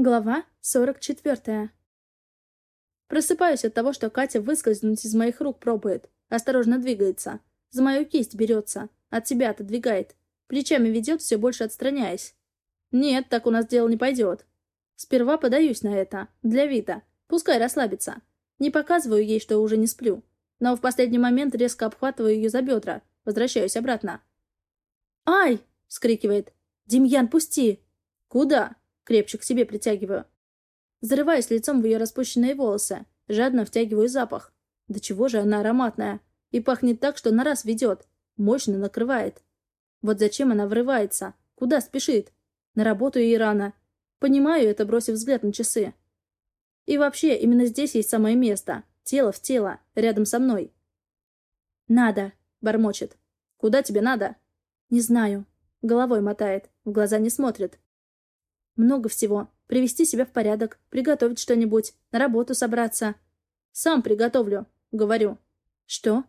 Глава 44. Просыпаюсь от того, что Катя выскользнуть из моих рук пробует. Осторожно двигается. За мою кисть берется. От себя отодвигает. Плечами ведет, все больше отстраняясь. Нет, так у нас дело не пойдет. Сперва подаюсь на это. Для вида. Пускай расслабится. Не показываю ей, что уже не сплю. Но в последний момент резко обхватываю ее за бедра. Возвращаюсь обратно. «Ай!» — вскрикивает. «Демьян, пусти!» «Куда?» Крепче к себе притягиваю. Зарываюсь лицом в ее распущенные волосы. Жадно втягиваю запах. Да чего же она ароматная. И пахнет так, что на раз ведет. Мощно накрывает. Вот зачем она врывается? Куда спешит? На работу ей рано. Понимаю это, бросив взгляд на часы. И вообще, именно здесь есть самое место. Тело в тело, рядом со мной. «Надо», — бормочет. «Куда тебе надо?» «Не знаю». Головой мотает, в глаза не смотрит. Много всего. Привести себя в порядок, приготовить что-нибудь, на работу собраться. Сам приготовлю, говорю. Что?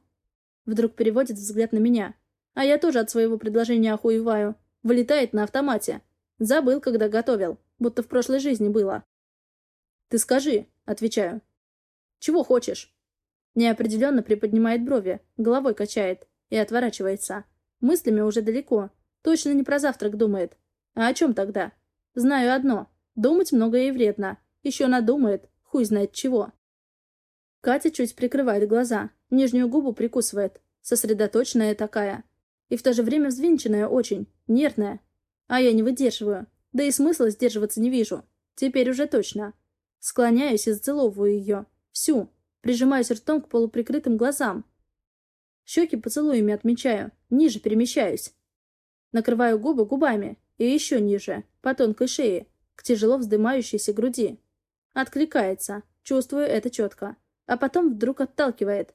Вдруг переводит взгляд на меня. А я тоже от своего предложения охуеваю. Вылетает на автомате. Забыл, когда готовил. Будто в прошлой жизни было. «Ты скажи», — отвечаю. «Чего хочешь?» Неопределенно приподнимает брови, головой качает и отворачивается. Мыслями уже далеко. Точно не про завтрак думает. А о чем тогда? Знаю одно. Думать многое и вредно. Еще надумает. Хуй знает чего. Катя чуть прикрывает глаза. Нижнюю губу прикусывает. Сосредоточенная такая. И в то же время взвинченная очень. Нервная. А я не выдерживаю. Да и смысла сдерживаться не вижу. Теперь уже точно. Склоняюсь и зацеловываю ее. Всю. Прижимаюсь ртом к полуприкрытым глазам. Щеки поцелуями отмечаю. Ниже перемещаюсь. Накрываю губы губами. И еще ниже, по тонкой шее, к тяжело вздымающейся груди. Откликается, чувствую это четко. А потом вдруг отталкивает.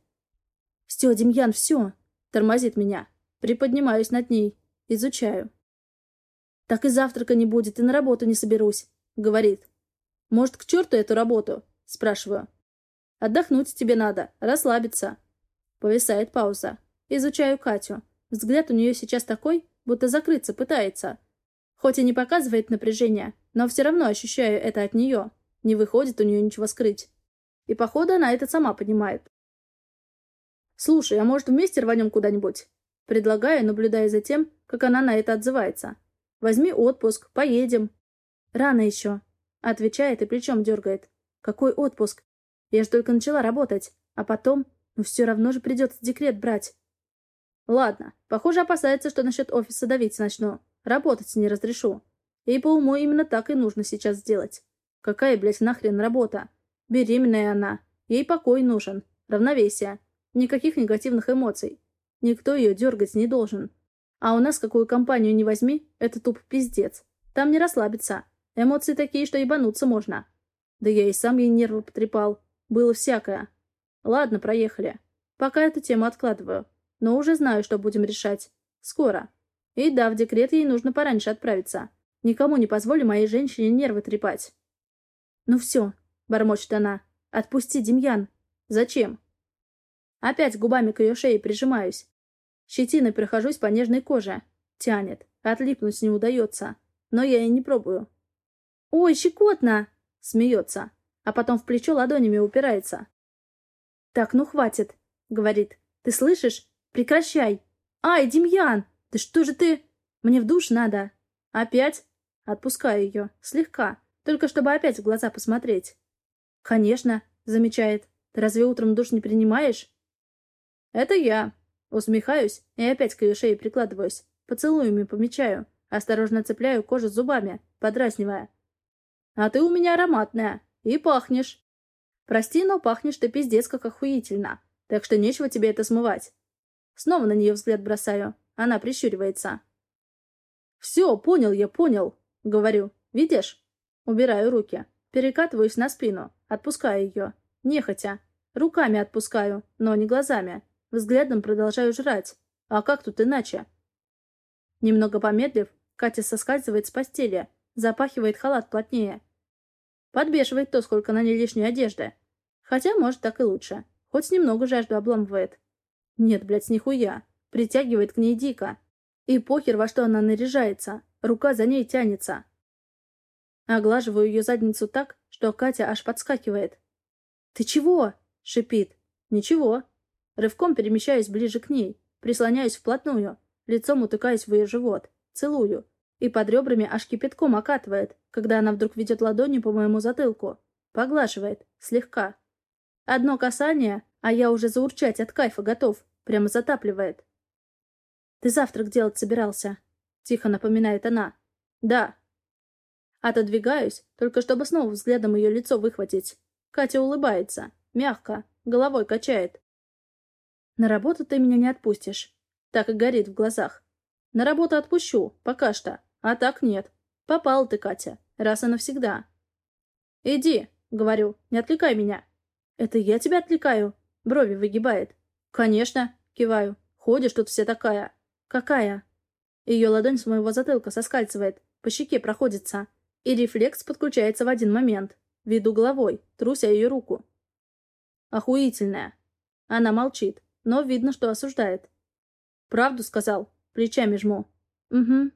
«Все, Демьян, все!» Тормозит меня. Приподнимаюсь над ней. Изучаю. «Так и завтрака не будет, и на работу не соберусь», — говорит. «Может, к черту эту работу?» — спрашиваю. «Отдохнуть тебе надо, расслабиться». Повисает пауза. Изучаю Катю. Взгляд у нее сейчас такой, будто закрыться пытается. Хоть и не показывает напряжения, но все равно ощущаю это от нее. Не выходит у нее ничего скрыть. И, походу, она это сама понимает. «Слушай, а может, вместе рванем куда-нибудь?» Предлагаю, наблюдая за тем, как она на это отзывается. «Возьми отпуск, поедем». «Рано еще», — отвечает и плечом дергает. «Какой отпуск? Я же только начала работать. А потом, ну все равно же придется декрет брать». «Ладно, похоже, опасается, что насчет офиса давить начну. Работать не разрешу. И по уму именно так и нужно сейчас сделать. Какая, блядь, нахрен работа? Беременная она. Ей покой нужен. Равновесие. Никаких негативных эмоций. Никто ее дергать не должен. А у нас какую компанию не возьми, это туп пиздец. Там не расслабиться. Эмоции такие, что ебануться можно. Да я и сам ей нервы потрепал. Было всякое. Ладно, проехали. Пока эту тему откладываю. Но уже знаю, что будем решать. Скоро. И да, в декрет ей нужно пораньше отправиться. Никому не позволю моей женщине нервы трепать. «Ну все», — бормочет она, — «отпусти, Демьян». «Зачем?» Опять губами к ее шее прижимаюсь. Щетиной прохожусь по нежной коже. Тянет. Отлипнуть не удается. Но я и не пробую. «Ой, щекотно!» — смеется. А потом в плечо ладонями упирается. «Так, ну хватит», — говорит. «Ты слышишь? Прекращай! Ай, Демьян!» «Да что же ты...» «Мне в душ надо». «Опять?» Отпускаю ее. Слегка. Только чтобы опять в глаза посмотреть. «Конечно», — замечает. «Ты разве утром душ не принимаешь?» «Это я». Усмехаюсь и опять к ее шее прикладываюсь. Поцелуями помечаю. Осторожно цепляю кожу зубами, подразнивая. «А ты у меня ароматная. И пахнешь». «Прости, но пахнешь ты пиздец как охуительно. Так что нечего тебе это смывать». Снова на нее взгляд бросаю. Она прищуривается. «Все, понял я, понял», — говорю. «Видишь?» Убираю руки. Перекатываюсь на спину. Отпускаю ее. Нехотя. Руками отпускаю, но не глазами. Взглядом продолжаю жрать. А как тут иначе? Немного помедлив, Катя соскальзывает с постели, запахивает халат плотнее. Подбешивает то, сколько на ней лишней одежды. Хотя, может, так и лучше. Хоть немного жажду обламывает. Нет, блядь, нихуя. Притягивает к ней дико. И похер, во что она наряжается. Рука за ней тянется. Оглаживаю ее задницу так, что Катя аж подскакивает. «Ты чего?» — шипит. «Ничего». Рывком перемещаюсь ближе к ней, прислоняюсь вплотную, лицом утыкаюсь в ее живот, целую, и под ребрами аж кипятком окатывает, когда она вдруг ведет ладонью по моему затылку. Поглаживает, слегка. Одно касание, а я уже заурчать от кайфа готов, прямо затапливает. «Ты завтрак делать собирался?» — тихо напоминает она. «Да». Отодвигаюсь, только чтобы снова взглядом ее лицо выхватить. Катя улыбается, мягко, головой качает. «На работу ты меня не отпустишь». Так и горит в глазах. «На работу отпущу, пока что. А так нет. Попал ты, Катя, раз и навсегда». «Иди», — говорю, — «не отвлекай меня». «Это я тебя отвлекаю?» — брови выгибает. «Конечно», — киваю. «Ходишь тут вся такая». «Какая?» Ее ладонь с моего затылка соскальзывает, по щеке проходится. И рефлекс подключается в один момент. Веду головой, труся ее руку. Охуительная. Она молчит, но видно, что осуждает. Правду сказал. Плечами жму. Угу.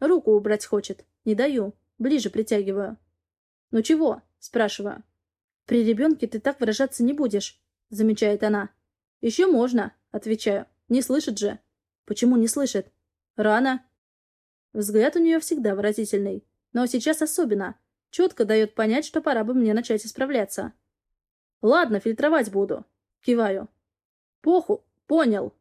Руку убрать хочет. Не даю. Ближе притягиваю. «Ну чего?» — спрашиваю. «При ребенке ты так выражаться не будешь», — замечает она. «Еще можно», — отвечаю. «Не слышит же». «Почему не слышит?» «Рано». Взгляд у нее всегда выразительный. Но сейчас особенно. Четко дает понять, что пора бы мне начать исправляться. «Ладно, фильтровать буду». Киваю. «Поху, понял»,